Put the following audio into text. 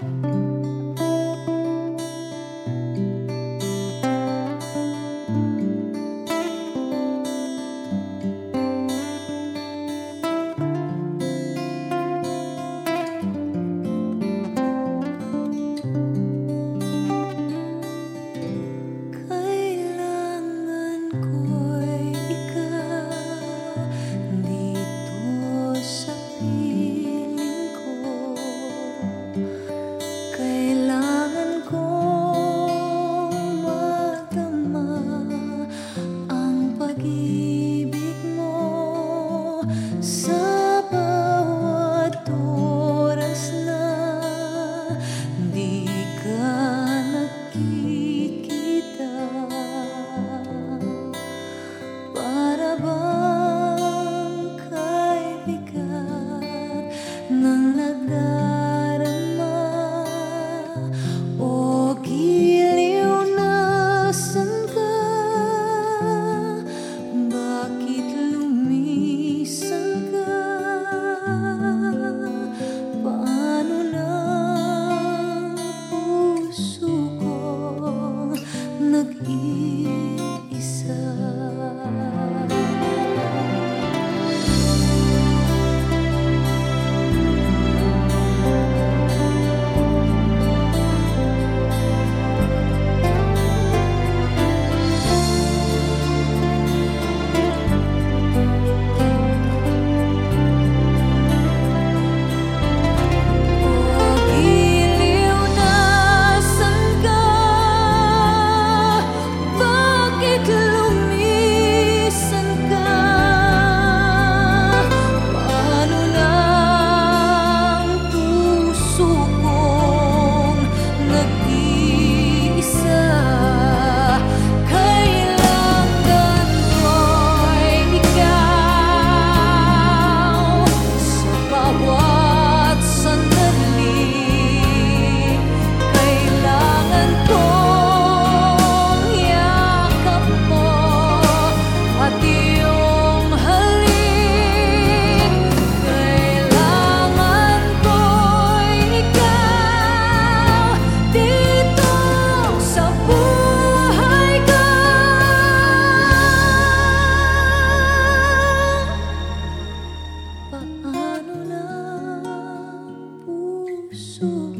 Bye. so